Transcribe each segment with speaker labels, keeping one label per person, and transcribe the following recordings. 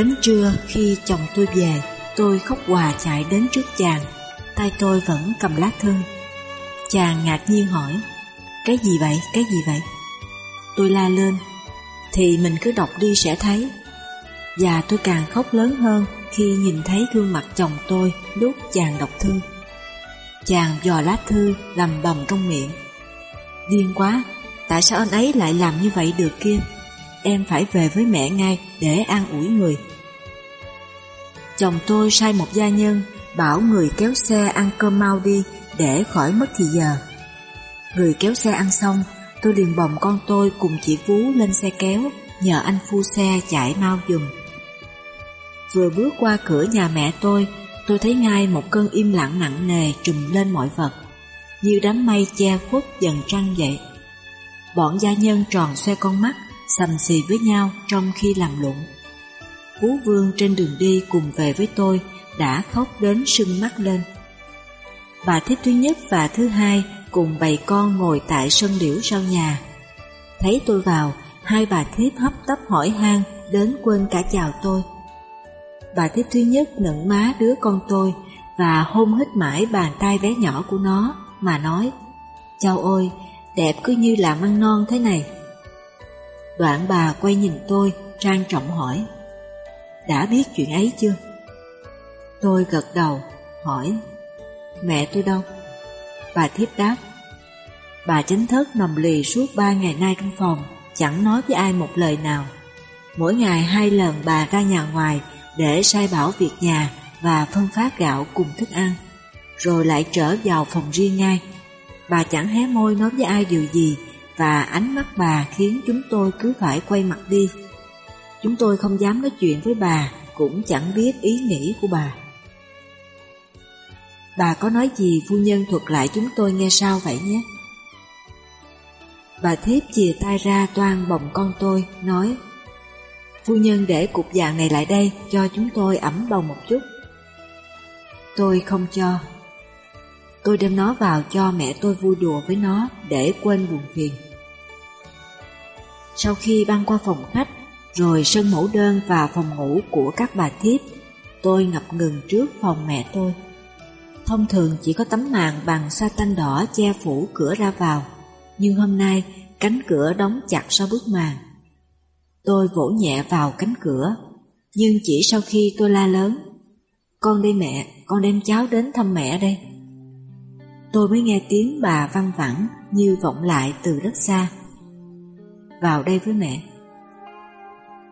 Speaker 1: Đến trưa khi chồng tôi về, tôi khóc hòa chạy đến trước chàng, tay tôi vẫn cầm lá thư. Chàng ngạc nhiên hỏi, cái gì vậy, cái gì vậy? Tôi la lên, thì mình cứ đọc đi sẽ thấy. Và tôi càng khóc lớn hơn khi nhìn thấy gương mặt chồng tôi lúc chàng đọc thư. Chàng dò lá thư lầm bầm trong miệng. Điên quá, tại sao anh ấy lại làm như vậy được kia? Em phải về với mẹ ngay để an ủi người. Chồng tôi sai một gia nhân bảo người kéo xe ăn cơm mau đi để khỏi mất thì giờ. Người kéo xe ăn xong, tôi liền bồng con tôi cùng chị Phú lên xe kéo nhờ anh phu xe chạy mau dùm. Vừa bước qua cửa nhà mẹ tôi, tôi thấy ngay một cơn im lặng nặng nề trùm lên mọi vật, như đám mây che khuất dần trăng vậy. Bọn gia nhân tròn xoe con mắt, sầm xì với nhau trong khi làm lụng. Phú Vương trên đường đi cùng về với tôi đã khóc đến sưng mắt lên. Bà thiếp thứ nhất và thứ hai cùng bầy con ngồi tại sân liễu sau nhà. Thấy tôi vào, hai bà thiếp hấp tấp hỏi han đến quên cả chào tôi. Bà thiếp thứ nhất nựng má đứa con tôi và hôn hít mãi bàn tay bé nhỏ của nó mà nói Chào ôi, đẹp cứ như là măng non thế này. Đoạn bà quay nhìn tôi, trang trọng hỏi đã biết chuyện ấy chưa? Tôi gật đầu, hỏi Mẹ tôi đâu? Bà thiếp đáp Bà chính thức nằm lì suốt ba ngày nay trong phòng Chẳng nói với ai một lời nào Mỗi ngày hai lần bà ra nhà ngoài Để sai bảo việc nhà Và phân phát gạo cùng thức ăn Rồi lại trở vào phòng riêng ngay Bà chẳng hé môi nói với ai điều gì Và ánh mắt bà khiến chúng tôi cứ phải quay mặt đi Chúng tôi không dám nói chuyện với bà, Cũng chẳng biết ý nghĩ của bà. Bà có nói gì, phu nhân thuật lại chúng tôi nghe sao vậy nhé. Bà thiếp chìa tay ra toan bồng con tôi, Nói, Phu nhân để cục vàng này lại đây, Cho chúng tôi ẩm bồng một chút. Tôi không cho. Tôi đem nó vào cho mẹ tôi vui đùa với nó, Để quên buồn phiền. Sau khi băng qua phòng khách rồi sân mẫu đơn và phòng ngủ của các bà thiếp Tôi ngập ngừng trước phòng mẹ tôi Thông thường chỉ có tấm màn bằng sa tanh đỏ che phủ cửa ra vào, nhưng hôm nay cánh cửa đóng chặt sau bức màn. Tôi vỗ nhẹ vào cánh cửa, nhưng chỉ sau khi tôi la lớn, con đây mẹ, con đem cháu đến thăm mẹ đây. Tôi mới nghe tiếng bà văng vẳng như vọng lại từ rất xa. Vào đây với mẹ.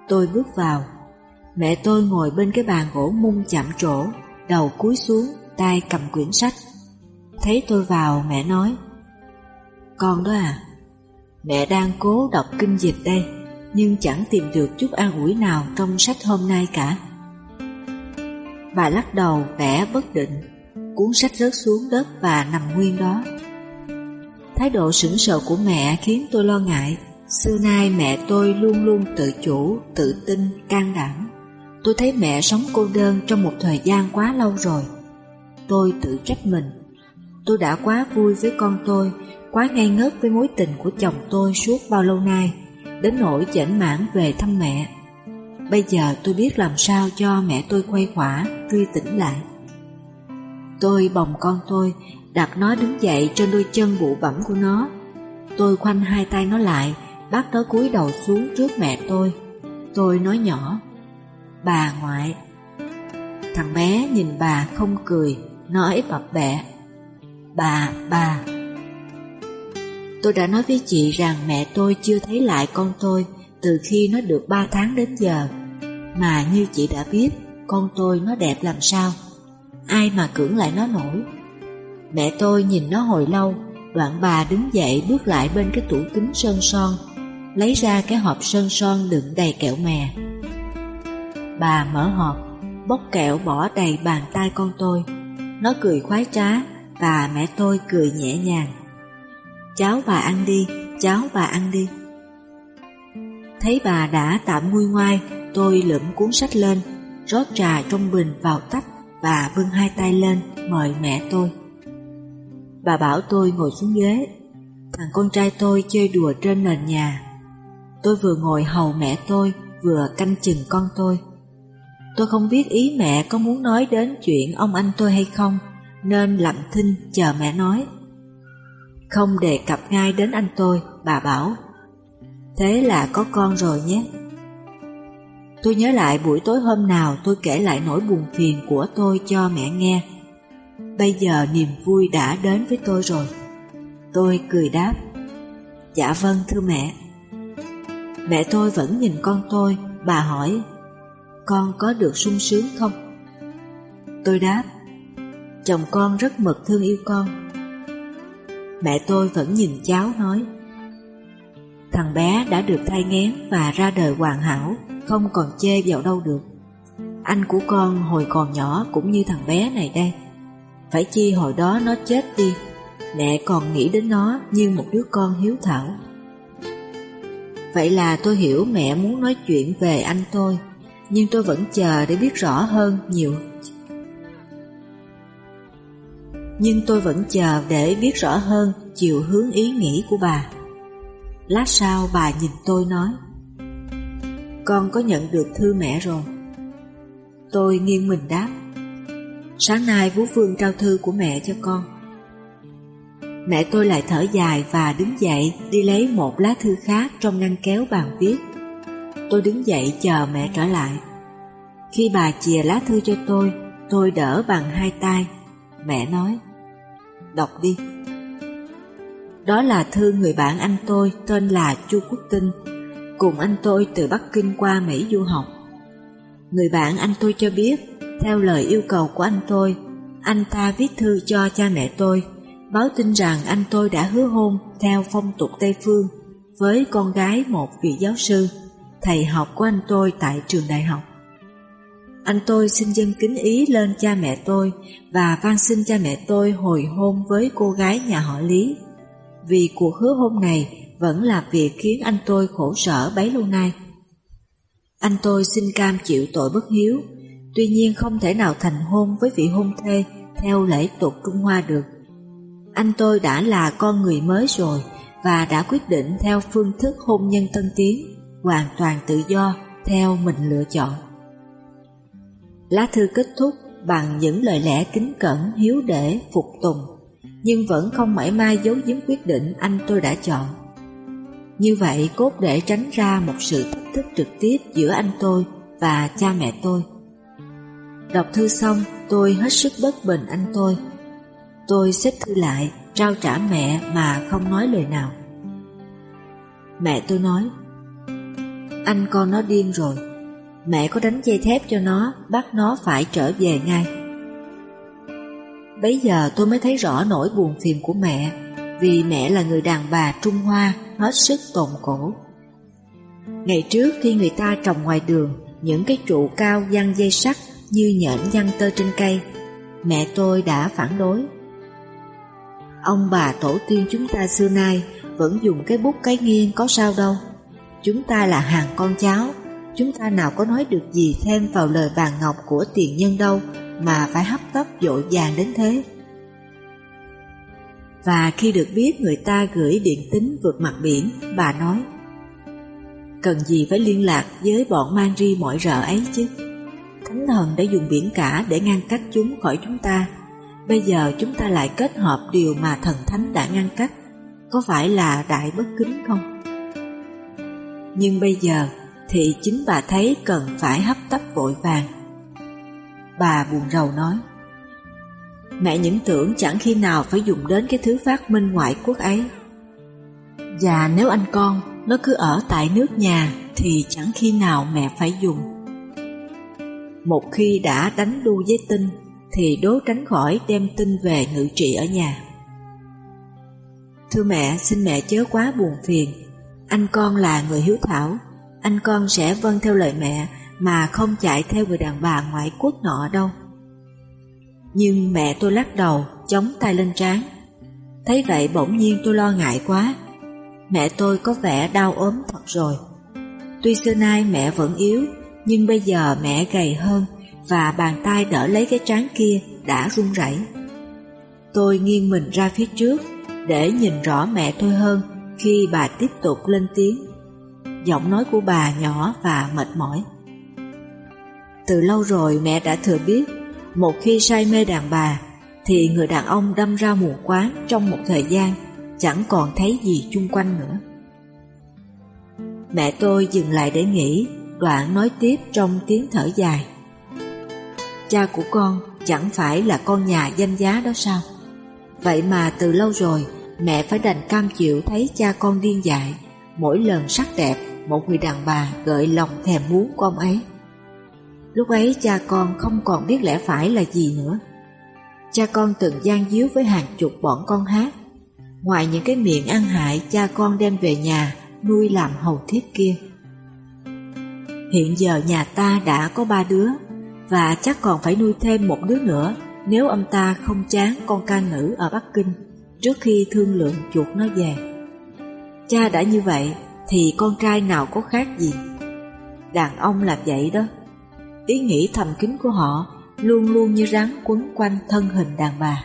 Speaker 1: Tôi bước vào, mẹ tôi ngồi bên cái bàn gỗ mung chạm trổ, đầu cúi xuống tay cầm quyển sách. Thấy tôi vào mẹ nói Con đó à Mẹ đang cố đọc kinh dịch đây Nhưng chẳng tìm được chút an ủi nào trong sách hôm nay cả. Bà lắc đầu vẻ bất định Cuốn sách rớt xuống đất và nằm nguyên đó. Thái độ sững sờ của mẹ khiến tôi lo ngại. Xưa nay mẹ tôi luôn luôn tự chủ, tự tin, can đảm. Tôi thấy mẹ sống cô đơn trong một thời gian quá lâu rồi. Tôi tự trách mình. Tôi đã quá vui với con tôi Quá ngây ngất với mối tình của chồng tôi suốt bao lâu nay Đến nỗi chảnh mãn về thăm mẹ. Bây giờ tôi biết làm sao cho mẹ tôi quay khỏa Tươi tỉnh lại. Tôi bồng con tôi Đặt nó đứng dậy trên đôi chân bụ bẩm của nó. Tôi khoanh hai tay nó lại bác nó cúi đầu xuống trước mẹ tôi Tôi nói nhỏ Bà ngoại Thằng bé nhìn bà không cười nói bập bẹ. Bà, bà. Tôi đã nói với chị rằng mẹ tôi chưa thấy lại con tôi từ khi nó được 3 tháng đến giờ. Mà như chị đã biết, con tôi nó đẹp làm sao. Ai mà cưỡng lại nó nổi. Mẹ tôi nhìn nó hồi lâu, đoạn bà đứng dậy bước lại bên cái tủ kính sơn son, lấy ra cái hộp sơn son đựng đầy kẹo mè. Bà mở hộp, bốc kẹo bỏ đầy bàn tay con tôi. Nó cười khoái trá và mẹ tôi cười nhẹ nhàng. Cháu bà ăn đi, cháu bà ăn đi. Thấy bà đã tạm nguôi ngoai, tôi lượm cuốn sách lên, rót trà trong bình vào tách và bưng hai tay lên mời mẹ tôi. Bà bảo tôi ngồi xuống ghế, thằng con trai tôi chơi đùa trên nền nhà. Tôi vừa ngồi hầu mẹ tôi, vừa canh chừng con tôi. Tôi không biết ý mẹ có muốn nói đến chuyện ông anh tôi hay không, nên lặng thinh chờ mẹ nói. Không đề cập ngay đến anh tôi, bà bảo. Thế là có con rồi nhé. Tôi nhớ lại buổi tối hôm nào tôi kể lại nỗi buồn phiền của tôi cho mẹ nghe. Bây giờ niềm vui đã đến với tôi rồi. Tôi cười đáp. Dạ vâng thưa mẹ. Mẹ tôi vẫn nhìn con tôi, bà hỏi Con có được sung sướng không? Tôi đáp Chồng con rất mực thương yêu con. Mẹ tôi vẫn nhìn cháu nói Thằng bé đã được thai nghén và ra đời hoàn hảo Không còn chê vào đâu được. Anh của con hồi còn nhỏ cũng như thằng bé này đây. Phải chi hồi đó nó chết đi. Mẹ còn nghĩ đến nó như một đứa con hiếu thảo. Vậy là tôi hiểu mẹ muốn nói chuyện về anh tôi, Nhưng tôi vẫn chờ để biết rõ hơn nhiều. Nhưng tôi vẫn chờ để biết rõ hơn chiều hướng ý nghĩ của bà. Lát sau bà nhìn tôi nói, Con có nhận được thư mẹ rồi. Tôi nghiêng mình đáp, Sáng nay Vũ Phương trao thư của mẹ cho con. Mẹ tôi lại thở dài và đứng dậy đi lấy một lá thư khác trong ngăn kéo bàn viết. Tôi đứng dậy chờ mẹ trở lại. Khi bà chìa lá thư cho tôi, tôi đỡ bằng hai tay. Mẹ nói, đọc đi. Đó là thư người bạn anh tôi tên là Chu Quốc Tinh, cùng anh tôi từ Bắc Kinh qua Mỹ du học. Người bạn anh tôi cho biết, theo lời yêu cầu của anh tôi, anh ta viết thư cho cha mẹ tôi báo tin rằng anh tôi đã hứa hôn theo phong tục Tây Phương với con gái một vị giáo sư, thầy học của anh tôi tại trường đại học. Anh tôi xin dân kính ý lên cha mẹ tôi và van xin cha mẹ tôi hồi hôn với cô gái nhà họ Lý. Vì cuộc hứa hôn này vẫn là việc khiến anh tôi khổ sở bấy lâu nay. Anh tôi xin cam chịu tội bất hiếu, tuy nhiên không thể nào thành hôn với vị hôn thê theo lễ tục Trung Hoa được anh tôi đã là con người mới rồi và đã quyết định theo phương thức hôn nhân tân tiến, hoàn toàn tự do, theo mình lựa chọn. Lá thư kết thúc bằng những lời lẽ kính cẩn, hiếu để, phục tùng, nhưng vẫn không mảy mai giấu giếm quyết định anh tôi đã chọn. Như vậy cốt để tránh ra một sự thách thức trực tiếp giữa anh tôi và cha mẹ tôi. Đọc thư xong, tôi hết sức bất bình anh tôi Tôi xếp thư lại, trao trả mẹ mà không nói lời nào. Mẹ tôi nói, anh con nó điên rồi, mẹ có đánh dây thép cho nó, bắt nó phải trở về ngay. bây giờ tôi mới thấy rõ nỗi buồn phiền của mẹ, vì mẹ là người đàn bà Trung Hoa, hết sức tồn cổ. Ngày trước khi người ta trồng ngoài đường, những cái trụ cao giăng dây sắt như nhện giăng tơ trên cây, mẹ tôi đã phản đối. Ông bà tổ tiên chúng ta xưa nay vẫn dùng cái bút cái nghiêng có sao đâu. Chúng ta là hàng con cháu, chúng ta nào có nói được gì thêm vào lời vàng ngọc của tiền nhân đâu mà phải hấp tấp dội vàng đến thế. Và khi được biết người ta gửi điện tín vượt mặt biển, bà nói Cần gì phải liên lạc với bọn mang ri mọi rợ ấy chứ Thánh thần đã dùng biển cả để ngăn cách chúng khỏi chúng ta Bây giờ chúng ta lại kết hợp điều mà thần thánh đã ngăn cách. Có phải là đại bất kính không? Nhưng bây giờ thì chính bà thấy cần phải hấp tấp vội vàng. Bà buồn rầu nói, Mẹ những tưởng chẳng khi nào phải dùng đến cái thứ phát minh ngoại quốc ấy. Và nếu anh con nó cứ ở tại nước nhà Thì chẳng khi nào mẹ phải dùng. Một khi đã đánh đu với tinh thì đố tránh khỏi đem tin về ngự trị ở nhà. Thưa mẹ, xin mẹ chớ quá buồn phiền. Anh con là người hiếu thảo, anh con sẽ vâng theo lời mẹ mà không chạy theo người đàn bà ngoại quốc nọ đâu. Nhưng mẹ tôi lắc đầu, chống tay lên trán. Thấy vậy bỗng nhiên tôi lo ngại quá. Mẹ tôi có vẻ đau ốm thật rồi. Tuy xưa nay mẹ vẫn yếu, nhưng bây giờ mẹ gầy hơn và bàn tay đỡ lấy cái trán kia đã run rẩy. Tôi nghiêng mình ra phía trước để nhìn rõ mẹ tôi hơn khi bà tiếp tục lên tiếng. Giọng nói của bà nhỏ và mệt mỏi. Từ lâu rồi mẹ đã thừa biết, một khi say mê đàn bà, thì người đàn ông đâm ra mù quáng trong một thời gian, chẳng còn thấy gì chung quanh nữa. Mẹ tôi dừng lại để nghĩ, đoạn nói tiếp trong tiếng thở dài. Cha của con chẳng phải là con nhà danh giá đó sao? Vậy mà từ lâu rồi, mẹ phải đành cam chịu thấy cha con điên dại, mỗi lần sắc đẹp, một người đàn bà gợi lòng thèm muốn con ấy. Lúc ấy cha con không còn biết lẽ phải là gì nữa. Cha con từng gian díu với hàng chục bọn con hát. Ngoài những cái miệng ăn hại, cha con đem về nhà, nuôi làm hầu thiếp kia. Hiện giờ nhà ta đã có ba đứa và chắc còn phải nuôi thêm một đứa nữa, nếu ông ta không chán con ca nữ ở Bắc Kinh trước khi thương lượng chuột nó về. Cha đã như vậy, thì con trai nào có khác gì. Đàn ông là vậy đó. Ý nghĩ thầm kín của họ luôn luôn như rắn quấn quanh thân hình đàn bà.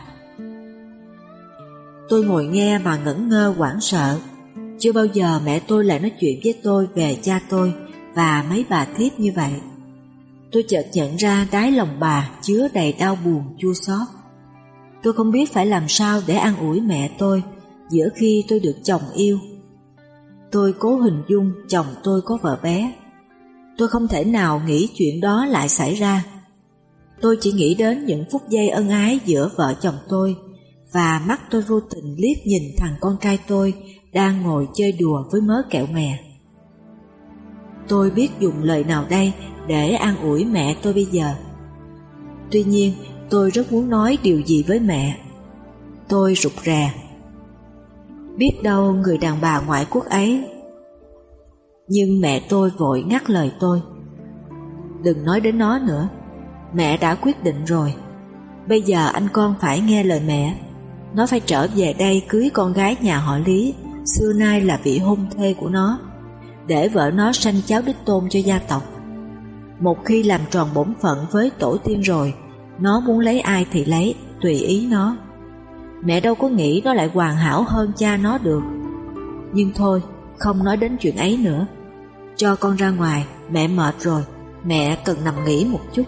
Speaker 1: Tôi ngồi nghe mà ngẩn ngơ hoảng sợ. Chưa bao giờ mẹ tôi lại nói chuyện với tôi về cha tôi và mấy bà thiếp như vậy. Tôi chợt nhận ra đáy lòng bà chứa đầy đau buồn, chua xót. Tôi không biết phải làm sao để an ủi mẹ tôi giữa khi tôi được chồng yêu. Tôi cố hình dung chồng tôi có vợ bé. Tôi không thể nào nghĩ chuyện đó lại xảy ra. Tôi chỉ nghĩ đến những phút giây ân ái giữa vợ chồng tôi và mắt tôi vô tình liếc nhìn thằng con trai tôi đang ngồi chơi đùa với mớ kẹo mè. Tôi biết dùng lời nào đây để an ủi mẹ tôi bây giờ. Tuy nhiên, tôi rất muốn nói điều gì với mẹ. Tôi rụt rè. Biết đâu người đàn bà ngoại quốc ấy. Nhưng mẹ tôi vội ngắt lời tôi. Đừng nói đến nó nữa. Mẹ đã quyết định rồi. Bây giờ anh con phải nghe lời mẹ. Nó phải trở về đây cưới con gái nhà họ Lý, xưa nay là vị hôn thê của nó, để vợ nó sanh cháu đích tôn cho gia tộc. Một khi làm tròn bổn phận với tổ tiên rồi, nó muốn lấy ai thì lấy, tùy ý nó. Mẹ đâu có nghĩ nó lại hoàn hảo hơn cha nó được. Nhưng thôi, không nói đến chuyện ấy nữa. Cho con ra ngoài, mẹ mệt rồi, mẹ cần nằm nghỉ một chút.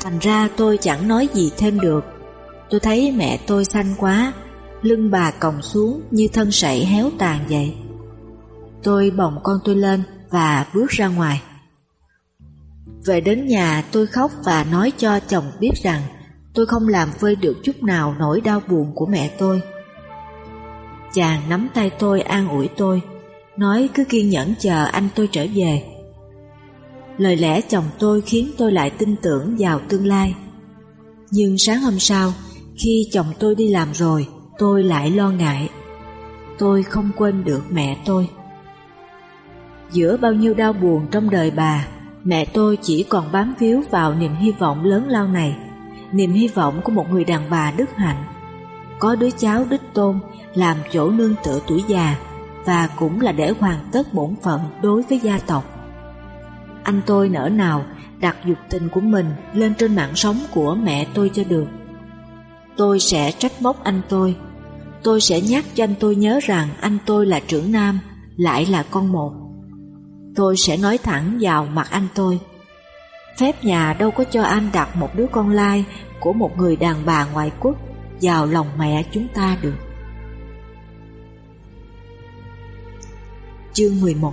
Speaker 1: Thành ra tôi chẳng nói gì thêm được. Tôi thấy mẹ tôi xanh quá, lưng bà còng xuống như thân sậy héo tàn vậy. Tôi bồng con tôi lên và bước ra ngoài. Về đến nhà tôi khóc và nói cho chồng biết rằng tôi không làm vơi được chút nào nỗi đau buồn của mẹ tôi. Chàng nắm tay tôi an ủi tôi, nói cứ kiên nhẫn chờ anh tôi trở về. Lời lẽ chồng tôi khiến tôi lại tin tưởng vào tương lai. Nhưng sáng hôm sau, khi chồng tôi đi làm rồi, tôi lại lo ngại. Tôi không quên được mẹ tôi. Giữa bao nhiêu đau buồn trong đời bà, Mẹ tôi chỉ còn bám víu vào niềm hy vọng lớn lao này, niềm hy vọng của một người đàn bà đức hạnh. Có đứa cháu đích tôn làm chỗ nương tựa tuổi già và cũng là để hoàn tất bổn phận đối với gia tộc. Anh tôi nỡ nào đặt dục tình của mình lên trên mạng sống của mẹ tôi cho được. Tôi sẽ trách móc anh tôi. Tôi sẽ nhắc cho anh tôi nhớ rằng anh tôi là trưởng nam, lại là con một. Tôi sẽ nói thẳng vào mặt anh tôi. Phép nhà đâu có cho anh đặt một đứa con lai Của một người đàn bà ngoại quốc Vào lòng mẹ chúng ta được. Chương 11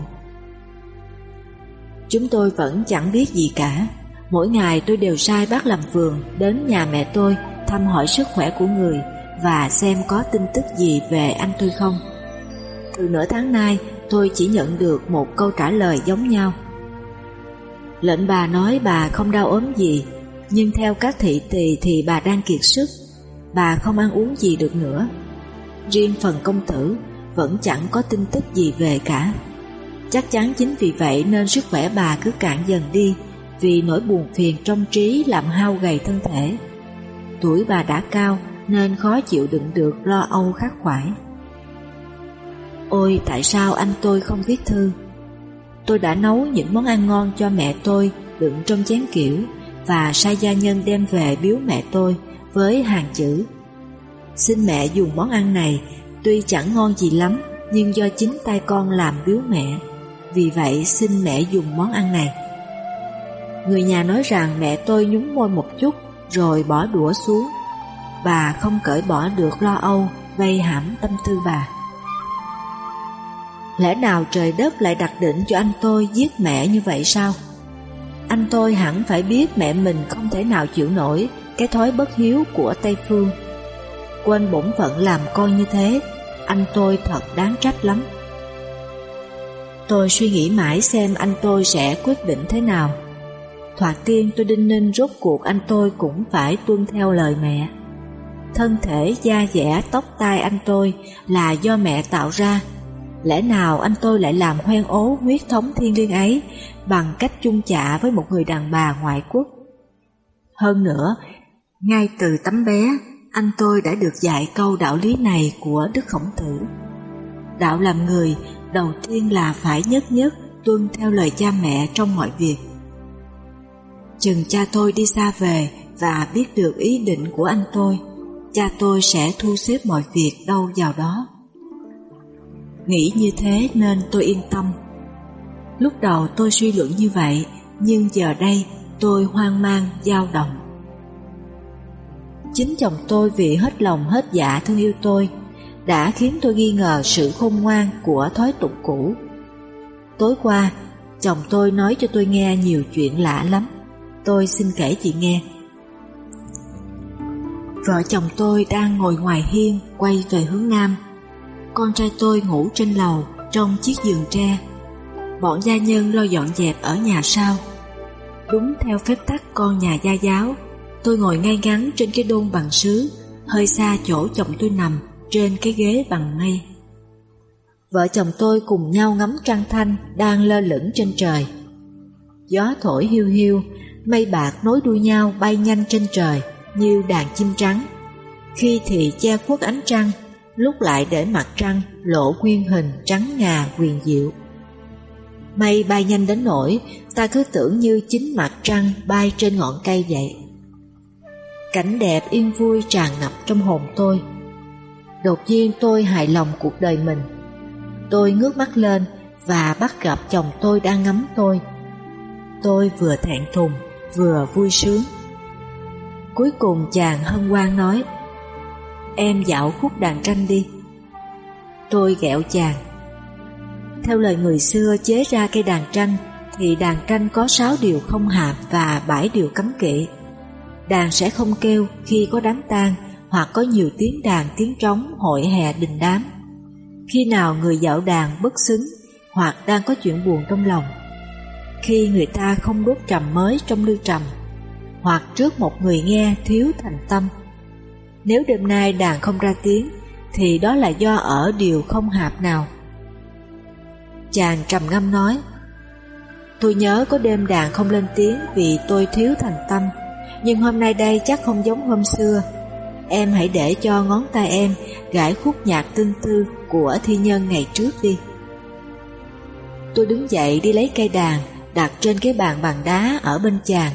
Speaker 1: Chúng tôi vẫn chẳng biết gì cả. Mỗi ngày tôi đều sai bác làm vườn Đến nhà mẹ tôi Thăm hỏi sức khỏe của người Và xem có tin tức gì về anh tôi không. Từ nửa tháng nay tôi chỉ nhận được một câu trả lời giống nhau. Lệnh bà nói bà không đau ốm gì, nhưng theo các thị tỳ thì bà đang kiệt sức, bà không ăn uống gì được nữa. Riêng phần công tử vẫn chẳng có tin tức gì về cả. Chắc chắn chính vì vậy nên sức khỏe bà cứ cạn dần đi vì nỗi buồn phiền trong trí làm hao gầy thân thể. Tuổi bà đã cao nên khó chịu đựng được lo âu khắc khoải. Ôi, tại sao anh tôi không viết thư Tôi đã nấu những món ăn ngon cho mẹ tôi, Đựng trong chén kiểu, Và sai gia nhân đem về biếu mẹ tôi Với hàng chữ Xin mẹ dùng món ăn này, Tuy chẳng ngon gì lắm, Nhưng do chính tay con làm biếu mẹ Vì vậy, xin mẹ dùng món ăn này Người nhà nói rằng mẹ tôi nhúng môi một chút, rồi bỏ đũa xuống. Bà không cởi bỏ được lo âu, vây hãm tâm tư bà. Lẽ nào trời đất lại đặt định cho anh tôi giết mẹ như vậy sao? Anh tôi hẳn phải biết mẹ mình không thể nào chịu nổi cái thói bất hiếu của Tây Phương. Quên bổn phận làm con như thế, anh tôi thật đáng trách lắm. Tôi suy nghĩ mãi xem anh tôi sẽ quyết định thế nào. Thoạt tiên tôi đinh ninh rốt cuộc anh tôi cũng phải tuân theo lời mẹ. Thân thể da dẻ tóc tai anh tôi là do mẹ tạo ra. Lẽ nào anh tôi lại làm hoen ố huyết thống thiên liêng ấy bằng cách chung chạ với một người đàn bà ngoại quốc? Hơn nữa, ngay từ tấm bé, anh tôi đã được dạy câu đạo lý này của Đức Khổng Tử. Đạo làm người đầu tiên là phải nhất nhất tuân theo lời cha mẹ trong mọi việc. Chừng cha tôi đi xa về và biết được ý định của anh tôi, cha tôi sẽ thu xếp mọi việc đâu vào đó. Nghĩ như thế nên tôi yên tâm. Lúc đầu tôi suy luận như vậy, nhưng giờ đây tôi hoang mang, dao động. Chính chồng tôi vì hết lòng hết dạ thương yêu tôi đã khiến tôi nghi ngờ sự khôn ngoan của thói tục cũ. Tối qua, chồng tôi nói cho tôi nghe nhiều chuyện lạ lắm. Tôi xin kể chị nghe. Vợ chồng tôi đang ngồi ngoài hiên quay về hướng nam. Con trai tôi ngủ trên lầu trong chiếc giường tre. Bọn gia nhân lo dọn dẹp ở nhà sau. Đúng theo phép tắc con nhà gia giáo, tôi ngồi ngay ngắn trên cái đôn bằng sứ, hơi xa chỗ chồng tôi nằm trên cái ghế bằng mây. Vợ chồng tôi cùng nhau ngắm trăng thanh đang lơ lửng trên trời. Gió thổi hiu hiu, mây bạc nối đuôi nhau bay nhanh trên trời như đàn chim trắng. Khi thì che khuất ánh trăng, lúc lại để mặt trăng lộ nguyên hình trắng ngà quyền diệu. Mây bay nhanh đến nỗi ta cứ tưởng như chính mặt trăng bay trên ngọn cây vậy. Cảnh đẹp yên vui tràn ngập trong hồn tôi. Đột nhiên tôi hài lòng cuộc đời mình. Tôi ngước mắt lên và bắt gặp chồng tôi đang ngắm tôi. Tôi vừa thẹn thùng, vừa vui sướng. Cuối cùng chàng hân hoan nói Em dạo khúc đàn tranh đi. Tôi ghẹo chàng. Theo lời người xưa chế ra cây đàn tranh, Thì đàn tranh có 6 điều không hạp và 7 điều cấm kỵ. Đàn sẽ không kêu khi có đám tang Hoặc có nhiều tiếng đàn, tiếng trống, hội hè, đình đám. Khi nào người dạo đàn bất xứng Hoặc đang có chuyện buồn trong lòng, Khi người ta không đốt trầm mới trong lưu trầm, hoặc trước một người nghe thiếu thành tâm. Nếu đêm nay đàn không ra tiếng, thì đó là do ở điều không hạp nào. Chàng trầm ngâm nói, Tôi nhớ có đêm đàn không lên tiếng vì tôi thiếu thành tâm, nhưng hôm nay đây chắc không giống hôm xưa. Em hãy để cho ngón tay em gãi khúc nhạc tương tư của thi nhân ngày trước đi. Tôi đứng dậy đi lấy cây đàn đặt trên cái bàn bằng đá ở bên chàng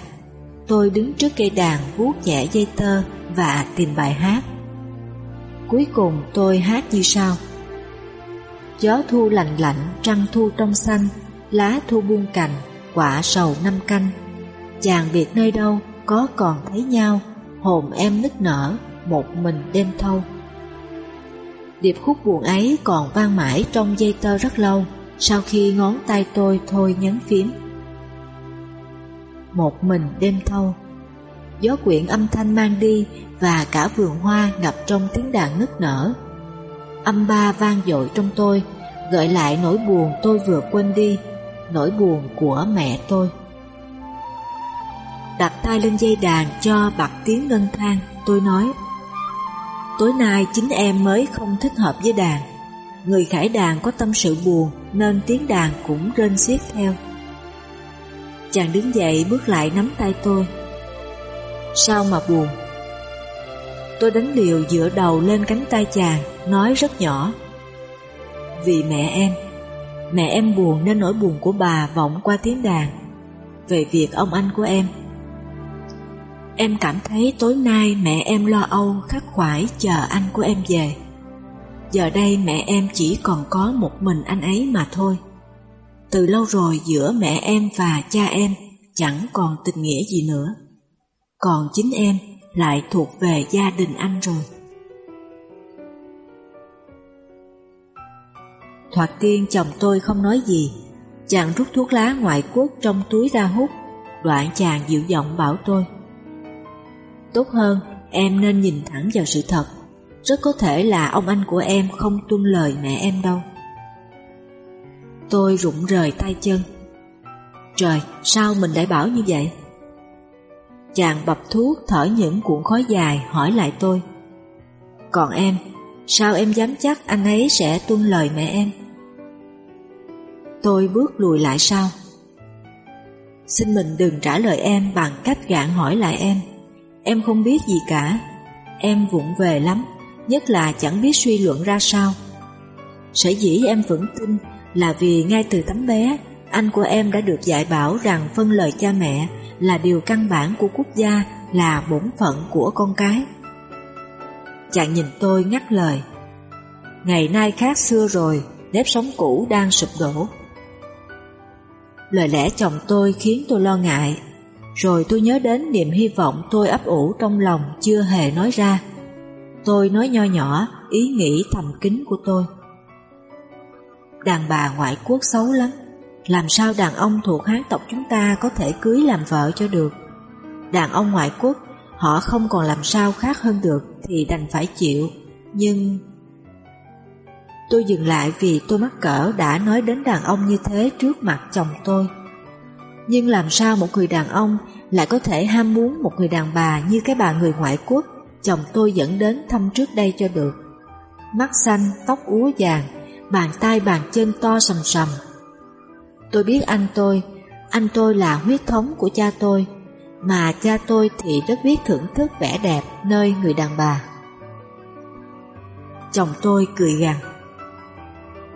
Speaker 1: Tôi đứng trước cây đàn vuốt nhẹ dây tơ và tìm bài hát. Cuối cùng tôi hát như sau. Gió thu lạnh lạnh, trăng thu trong xanh, lá thu buông cành, quả sầu năm canh. Chàng biệt nơi đâu, có còn thấy nhau, hồn em nức nở, một mình đêm thâu. Điệp khúc buồn ấy còn vang mãi trong dây tơ rất lâu, sau khi ngón tay tôi thôi nhấn phím một mình đêm thâu. Gió quyện âm thanh mang đi và cả vườn hoa ngập trong tiếng đàn nức nở. Âm ba vang dội trong tôi, gợi lại nỗi buồn tôi vừa quên đi, nỗi buồn của mẹ tôi. Đặt tay lên dây đàn cho bật tiếng ngân thang, tôi nói Tối nay chính em mới không thích hợp với đàn Người khải đàn có tâm sự buồn Nên tiếng đàn cũng rên xiết theo Chàng đứng dậy bước lại nắm tay tôi Sao mà buồn? Tôi đánh liều dựa đầu lên cánh tay chàng, Nói rất nhỏ. Vì mẹ em Mẹ em buồn nên nỗi buồn của bà vọng qua tiếng đàn. Về việc ông anh của em Em cảm thấy tối nay mẹ em lo âu khắc khoải chờ anh của em về. Giờ đây mẹ em chỉ còn có một mình anh ấy mà thôi. Từ lâu rồi giữa mẹ em và cha em chẳng còn tình nghĩa gì nữa. Còn chính em lại thuộc về gia đình anh rồi. Thoạt tiên chồng tôi không nói gì, chàng rút thuốc lá ngoại quốc trong túi ra hút, đoạn chàng dịu giọng bảo tôi. Tốt hơn, em nên nhìn thẳng vào sự thật, rất có thể là ông anh của em không tuân lời mẹ em đâu. Tôi rụng rời tay chân. Trời, sao mình lại bảo như vậy? Chàng bập thuốc thở những cuộn khói dài hỏi lại tôi. Còn em, sao em dám chắc anh ấy sẽ tuân lời mẹ em? Tôi bước lùi lại sau. Xin mình đừng trả lời em bằng cách gạn hỏi lại em. Em không biết gì cả. Em vụng về lắm, nhất là chẳng biết suy luận ra sao. Sở dĩ em vẫn tin là vì ngay từ tấm bé, anh của em đã được dạy bảo rằng phân lời cha mẹ là điều căn bản của quốc gia, là bổn phận của con cái. Chàng nhìn tôi ngắt lời. Ngày nay khác xưa rồi, nếp sống cũ đang sụp đổ. Lời lẽ chồng tôi khiến tôi lo ngại, rồi tôi nhớ đến niềm hy vọng tôi ấp ủ trong lòng chưa hề nói ra. Tôi nói nho nhỏ ý nghĩ thầm kín của tôi. Đàn bà ngoại quốc xấu lắm, làm sao đàn ông thuộc hán tộc chúng ta có thể cưới làm vợ cho được? Đàn ông ngoại quốc, họ không còn làm sao khác hơn được thì đành phải chịu. Nhưng... Tôi dừng lại vì tôi mắc cỡ đã nói đến đàn ông như thế trước mặt chồng tôi. Nhưng làm sao một người đàn ông lại có thể ham muốn một người đàn bà như cái bà người ngoại quốc chồng tôi dẫn đến thăm trước đây cho được. Mắt xanh, tóc úa vàng, bàn tay bàn chân to sầm sầm, Tôi biết anh tôi, anh tôi là huyết thống của cha tôi, mà cha tôi thì rất biết thưởng thức vẻ đẹp nơi người đàn bà. Chồng tôi cười gằn.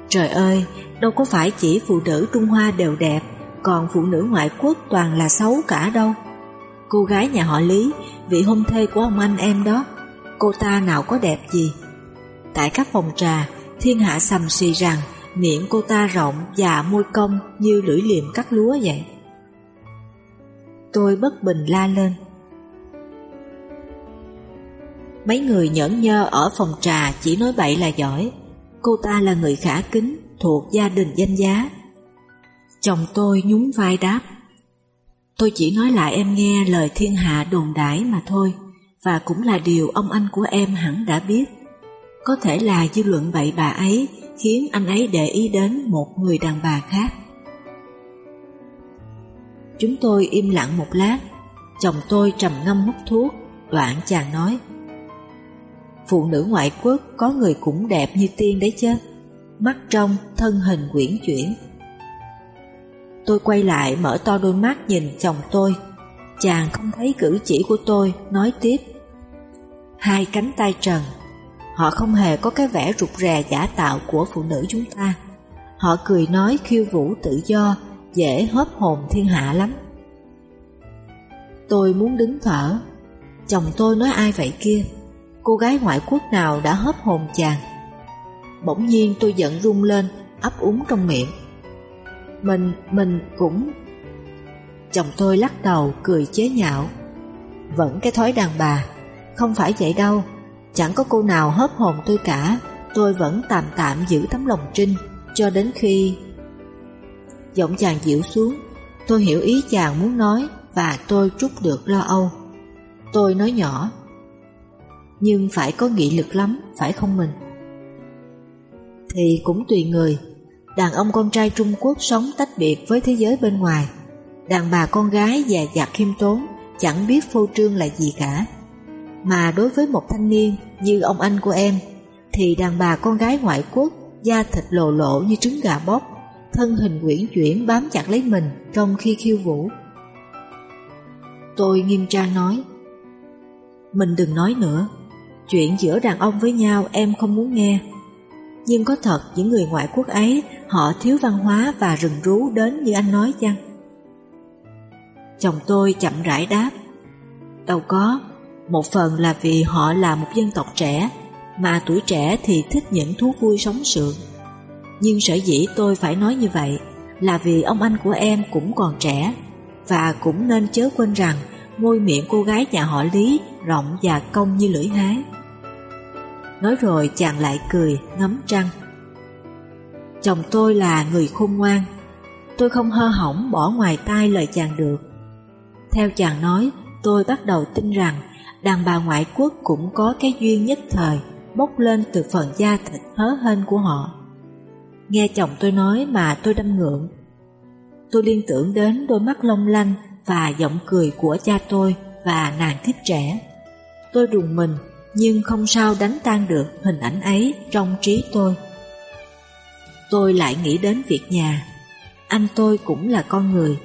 Speaker 1: Trời ơi, đâu có phải chỉ phụ nữ Trung Hoa đều đẹp, còn phụ nữ ngoại quốc toàn là xấu cả đâu. Cô gái nhà họ Lý, vị hôn thê của ông anh em đó, cô ta nào có đẹp gì. Tại các phòng trà, thiên hạ sầm xì rằng miệng cô ta rộng và môi cong như lưỡi liềm cắt lúa vậy. Tôi bất bình la lên. Mấy người nhẫn nhơ ở phòng trà chỉ nói bậy là giỏi. Cô ta là người khả kính, thuộc gia đình danh giá. Chồng tôi nhún vai đáp. Tôi chỉ nói lại em nghe lời thiên hạ đồn đãi mà thôi, và cũng là điều ông anh của em hẳn đã biết. Có thể là dư luận bậy bà ấy khiến anh ấy để ý đến một người đàn bà khác. Chúng tôi im lặng một lát, chồng tôi trầm ngâm hút thuốc, đoạn chàng nói Phụ nữ ngoại quốc có người cũng đẹp như tiên đấy chứ, mắt trong, thân hình quyển chuyển. Tôi quay lại mở to đôi mắt nhìn chồng tôi, chàng không thấy cử chỉ của tôi, nói tiếp Hai cánh tay trần Họ không hề có cái vẻ rụt rè giả tạo của phụ nữ chúng ta. Họ cười nói khiêu vũ tự do, dễ hớp hồn thiên hạ lắm. Tôi muốn đứng thở. Chồng tôi nói ai vậy kia? Cô gái ngoại quốc nào đã hớp hồn chàng? Bỗng nhiên tôi giận rung lên, ấp úng trong miệng. Mình, mình cũng... Chồng tôi lắc đầu, cười chế nhạo. Vẫn cái thói đàn bà, không phải vậy đâu, Chẳng có cô nào hớp hồn tôi cả. Tôi vẫn tạm tạm giữ tấm lòng trinh, Cho đến khi Giọng chàng dịu xuống. Tôi hiểu ý chàng muốn nói, Và tôi trút được lo âu. Tôi nói nhỏ, Nhưng phải có nghị lực lắm, Phải không mình? Thì cũng tùy người. Đàn ông con trai Trung Quốc sống tách biệt với thế giới bên ngoài. Đàn bà con gái già dặt khiêm tốn, Chẳng biết phô trương là gì cả mà đối với một thanh niên như ông anh của em, Thì đàn bà con gái ngoại quốc Da thịt lồ lộ như trứng gà bóc, Thân hình quyển chuyển bám chặt lấy mình Trong khi khiêu vũ. Tôi nghiêm trang nói, Mình đừng nói nữa, Chuyện giữa đàn ông với nhau em không muốn nghe. Nhưng có thật những người ngoại quốc ấy, Họ thiếu văn hóa và rừng rú đến như anh nói chăng? Chồng tôi chậm rãi đáp, Đâu có một phần là vì họ là một dân tộc trẻ, mà tuổi trẻ thì thích những thú vui sống sượng. Nhưng sở dĩ tôi phải nói như vậy là vì ông anh của em cũng còn trẻ, và cũng nên chớ quên rằng môi miệng cô gái nhà họ Lý rộng và cong như lưỡi hái. Nói rồi chàng lại cười, ngắm trăng. Chồng tôi là người khôn ngoan, tôi không hơ hỏng bỏ ngoài tai lời chàng được. Theo chàng nói, tôi bắt đầu tin rằng đàn bà ngoại quốc cũng có cái duyên nhất thời bốc lên từ phần da thịt hớ hên của họ. Nghe chồng tôi nói mà tôi đâm ngượng. Tôi liên tưởng đến đôi mắt long lanh và giọng cười của cha tôi và nàng thiếp trẻ. Tôi đùng mình nhưng không sao đánh tan được hình ảnh ấy trong trí tôi. Tôi lại nghĩ đến việc nhà. Anh tôi cũng là con người.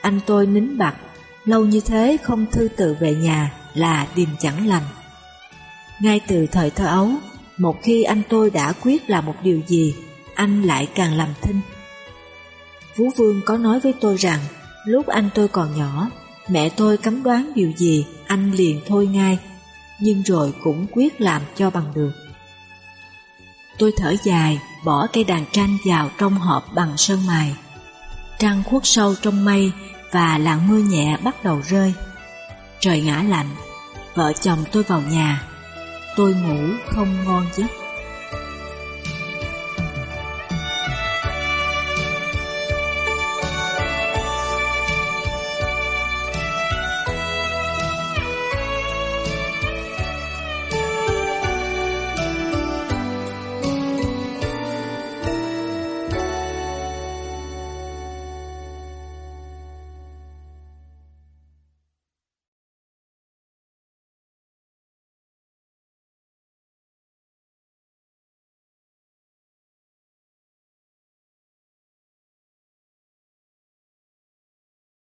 Speaker 1: Anh tôi nín bặt, lâu như thế không thư từ về nhà là điềm chẳng lành. Ngay từ thời thơ ấu, một khi anh tôi đã quyết là một điều gì, anh lại càng làm thinh. Phú Vương có nói với tôi rằng, lúc anh tôi còn nhỏ, mẹ tôi cấm đoán điều gì, anh liền thôi ngay, nhưng rồi cũng quyết làm cho bằng được. Tôi thở dài, bỏ cây đàn tranh vào trong hộp bằng sơn mài. Trăng khuất sâu trong mây và làn mưa nhẹ bắt đầu rơi. Trời ngã lạnh, vợ chồng tôi vào nhà. Tôi ngủ không ngon giấc.